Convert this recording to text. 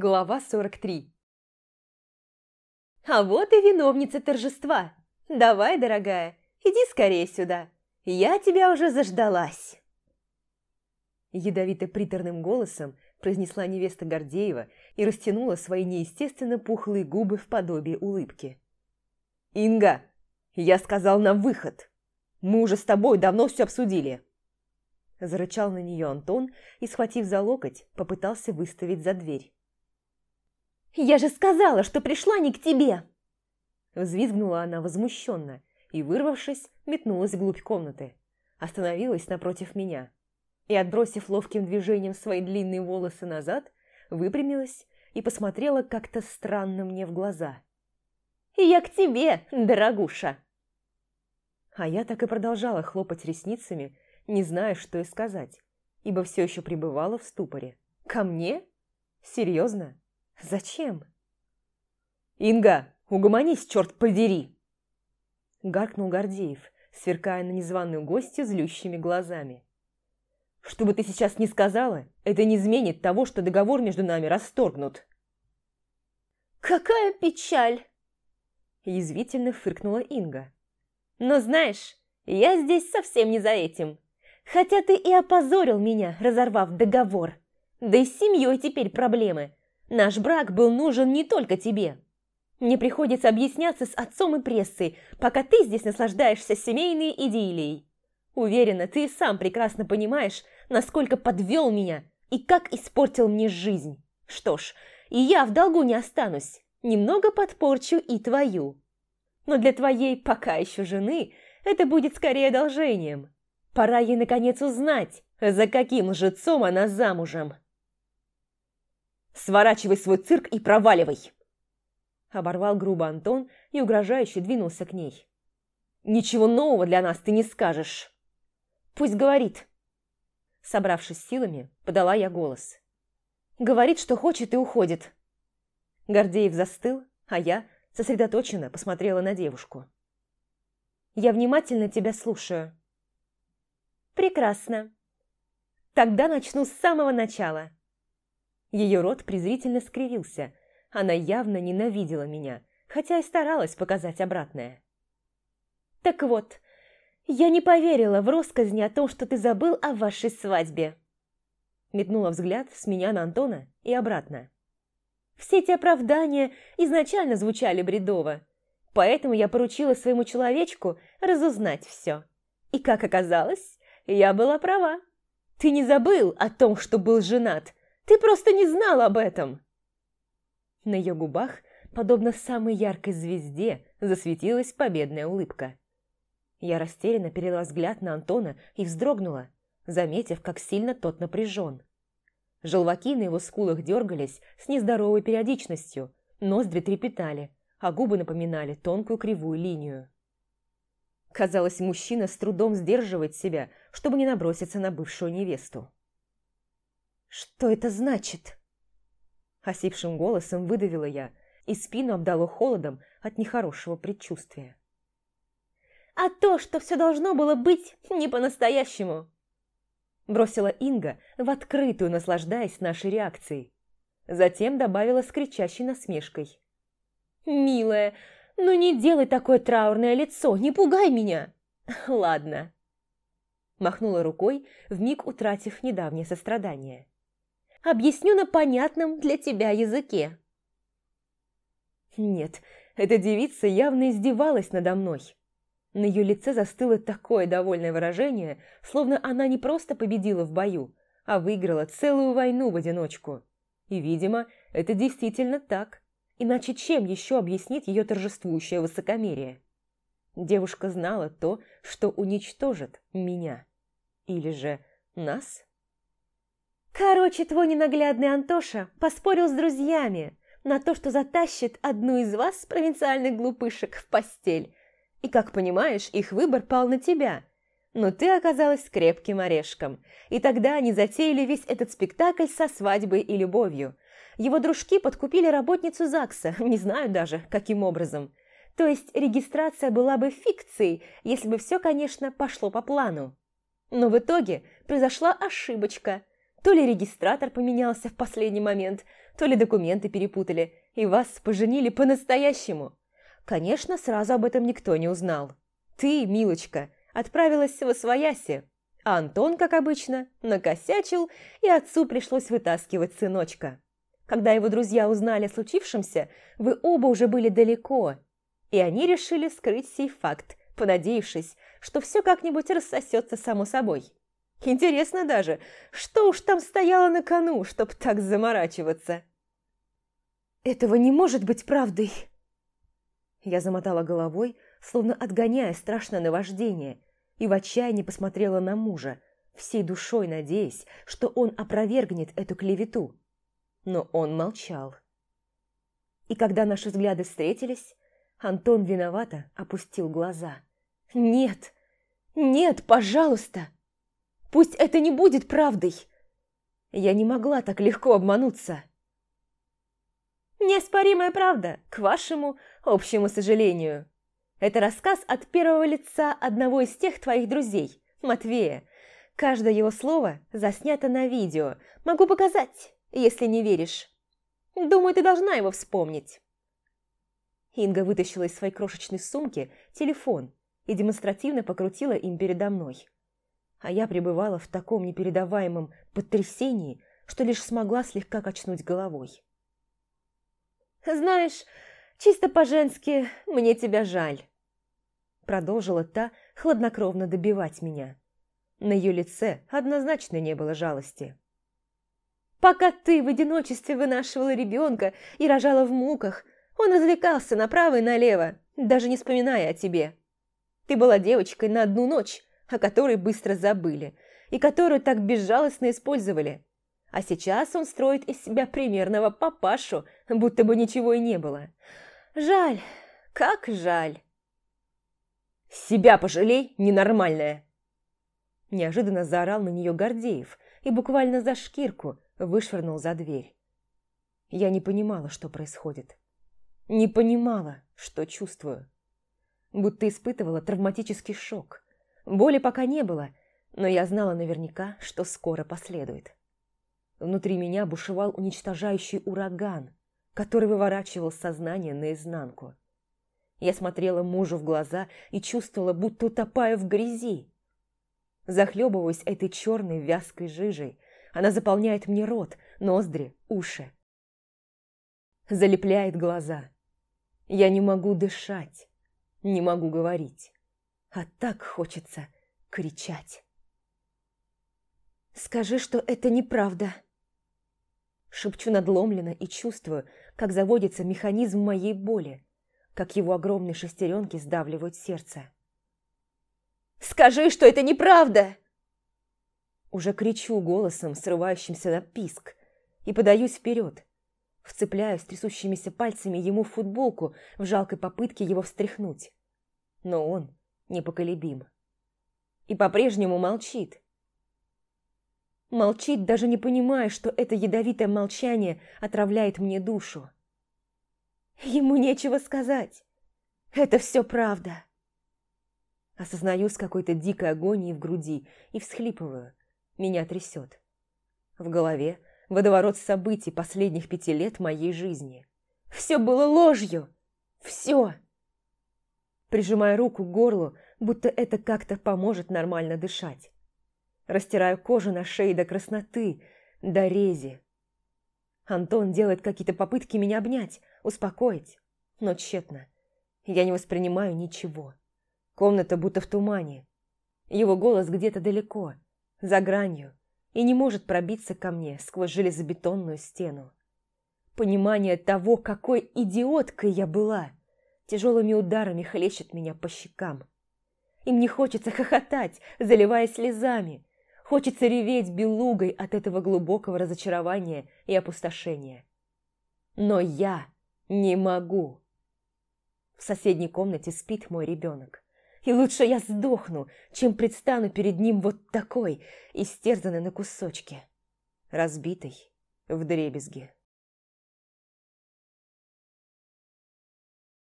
Глава 43 «А вот и виновница торжества. Давай, дорогая, иди скорее сюда. Я тебя уже заждалась!» Ядовито-приторным голосом произнесла невеста Гордеева и растянула свои неестественно пухлые губы в подобие улыбки. «Инга, я сказал на выход! Мы уже с тобой давно все обсудили!» Зарычал на нее Антон и, схватив за локоть, попытался выставить за дверь. «Я же сказала, что пришла не к тебе!» Взвизгнула она возмущенно и, вырвавшись, метнулась вглубь комнаты. Остановилась напротив меня и, отбросив ловким движением свои длинные волосы назад, выпрямилась и посмотрела как-то странно мне в глаза. «Я к тебе, дорогуша!» А я так и продолжала хлопать ресницами, не зная, что и сказать, ибо все еще пребывала в ступоре. «Ко мне? Серьезно? Зачем?» «Инга, угомонись, черт подери!» Гаркнул Гордеев, сверкая на незваную гостью злющими глазами. «Что бы ты сейчас ни сказала, это не изменит того, что договор между нами расторгнут». «Какая печаль!» Язвительно фыркнула Инга. «Но знаешь, я здесь совсем не за этим. Хотя ты и опозорил меня, разорвав договор. Да и с семьей теперь проблемы. Наш брак был нужен не только тебе. Мне приходится объясняться с отцом и прессой, пока ты здесь наслаждаешься семейной идиллией. Уверена, ты сам прекрасно понимаешь, насколько подвел меня и как испортил мне жизнь. Что ж, и я в долгу не останусь, немного подпорчу и твою. Но для твоей пока еще жены это будет скорее одолжением. Пора ей наконец узнать, за каким лжецом она замужем. «Сворачивай свой цирк и проваливай!» Оборвал грубо Антон и угрожающе двинулся к ней. «Ничего нового для нас ты не скажешь!» «Пусть говорит!» Собравшись силами, подала я голос. «Говорит, что хочет и уходит!» Гордеев застыл, а я сосредоточенно посмотрела на девушку. «Я внимательно тебя слушаю». «Прекрасно. Тогда начну с самого начала». Ее рот презрительно скривился. Она явно ненавидела меня, хотя и старалась показать обратное. «Так вот, я не поверила в россказни о том, что ты забыл о вашей свадьбе». Метнула взгляд с меня на Антона и обратно. Все эти оправдания изначально звучали бредово, поэтому я поручила своему человечку разузнать все. И, как оказалось, я была права. Ты не забыл о том, что был женат, ты просто не знал об этом!» На ее губах, подобно самой яркой звезде, засветилась победная улыбка. Я растерянно перела взгляд на Антона и вздрогнула, заметив, как сильно тот напряжен. Желваки на его скулах дергались с нездоровой периодичностью, ноздри трепетали, а губы напоминали тонкую кривую линию. Казалось, мужчина с трудом сдерживает себя, чтобы не наброситься на бывшую невесту. «Что это значит?» Осипшим голосом выдавила я, и спину обдало холодом от нехорошего предчувствия. «А то, что все должно было быть не по-настоящему!» Бросила Инга в открытую, наслаждаясь нашей реакцией. Затем добавила с кричащей насмешкой. «Милая, ну не делай такое траурное лицо, не пугай меня!» «Ладно!» Махнула рукой, вмиг утратив недавнее сострадание. Объясню на понятном для тебя языке». Нет, эта девица явно издевалась надо мной. На ее лице застыло такое довольное выражение, словно она не просто победила в бою, а выиграла целую войну в одиночку. И, видимо, это действительно так. Иначе чем еще объяснить ее торжествующее высокомерие? Девушка знала то, что уничтожит меня. Или же нас? Короче, твой ненаглядный Антоша поспорил с друзьями на то, что затащит одну из вас, провинциальных глупышек, в постель. И, как понимаешь, их выбор пал на тебя. Но ты оказалась крепким орешком. И тогда они затеяли весь этот спектакль со свадьбой и любовью. Его дружки подкупили работницу ЗАГСа, не знаю даже, каким образом. То есть регистрация была бы фикцией, если бы все, конечно, пошло по плану. Но в итоге произошла ошибочка – то ли регистратор поменялся в последний момент, то ли документы перепутали, и вас поженили по-настоящему. Конечно, сразу об этом никто не узнал. Ты, милочка, отправилась в Освояси, а Антон, как обычно, накосячил, и отцу пришлось вытаскивать сыночка. Когда его друзья узнали о случившемся, вы оба уже были далеко, и они решили скрыть сей факт, понадеявшись, что все как-нибудь рассосется само собой. Интересно даже, что уж там стояло на кону, чтоб так заморачиваться. «Этого не может быть правдой!» Я замотала головой, словно отгоняя страшное наваждение, и в отчаянии посмотрела на мужа, всей душой надеясь, что он опровергнет эту клевету. Но он молчал. И когда наши взгляды встретились, Антон виновато опустил глаза. «Нет! Нет, пожалуйста! Пусть это не будет правдой! Я не могла так легко обмануться!» Неоспоримая правда, к вашему общему сожалению. Это рассказ от первого лица одного из тех твоих друзей, Матвея. Каждое его слово заснято на видео. Могу показать, если не веришь. Думаю, ты должна его вспомнить. Инга вытащила из своей крошечной сумки телефон и демонстративно покрутила им передо мной. А я пребывала в таком непередаваемом потрясении, что лишь смогла слегка качнуть головой. «Знаешь, чисто по-женски мне тебя жаль», продолжила та хладнокровно добивать меня. На ее лице однозначно не было жалости. «Пока ты в одиночестве вынашивала ребенка и рожала в муках, он развлекался направо и налево, даже не вспоминая о тебе. Ты была девочкой на одну ночь, о которой быстро забыли, и которую так безжалостно использовали. А сейчас он строит из себя примерного папашу, будто бы ничего и не было. Жаль, как жаль. «Себя пожалей, ненормальная!» Неожиданно заорал на нее Гордеев и буквально за шкирку вышвырнул за дверь. Я не понимала, что происходит. Не понимала, что чувствую. Будто испытывала травматический шок. Боли пока не было, но я знала наверняка, что скоро последует. Внутри меня бушевал уничтожающий ураган, который выворачивал сознание наизнанку. Я смотрела мужу в глаза и чувствовала, будто утопаю в грязи. Захлебываюсь этой черной вязкой жижей. Она заполняет мне рот, ноздри, уши. Залепляет глаза. Я не могу дышать, не могу говорить. А так хочется кричать. «Скажи, что это неправда!» Шепчу надломленно и чувствую, как заводится механизм моей боли, как его огромные шестеренки сдавливают сердце. «Скажи, что это неправда!» Уже кричу голосом, срывающимся на писк, и подаюсь вперед. Вцепляюсь трясущимися пальцами ему в футболку в жалкой попытке его встряхнуть. Но он непоколебим. И по-прежнему молчит, Молчит, даже не понимая, что это ядовитое молчание отравляет мне душу. Ему нечего сказать. Это все правда. Осознаю с какой-то дикой агонией в груди и всхлипываю. Меня трясет. В голове водоворот событий последних пяти лет моей жизни. Все было ложью. Все. Прижимая руку к горлу, будто это как-то поможет нормально дышать. Растираю кожу на шее до красноты, до рези. Антон делает какие-то попытки меня обнять, успокоить, но тщетно. Я не воспринимаю ничего. Комната будто в тумане. Его голос где-то далеко, за гранью, и не может пробиться ко мне сквозь железобетонную стену. Понимание того, какой идиоткой я была, тяжелыми ударами хлещет меня по щекам. И мне хочется хохотать, заливаясь слезами, Хочется реветь белугой от этого глубокого разочарования и опустошения. Но я не могу. В соседней комнате спит мой ребенок. И лучше я сдохну, чем предстану перед ним вот такой, истерзанной на кусочки, разбитой в дребезги.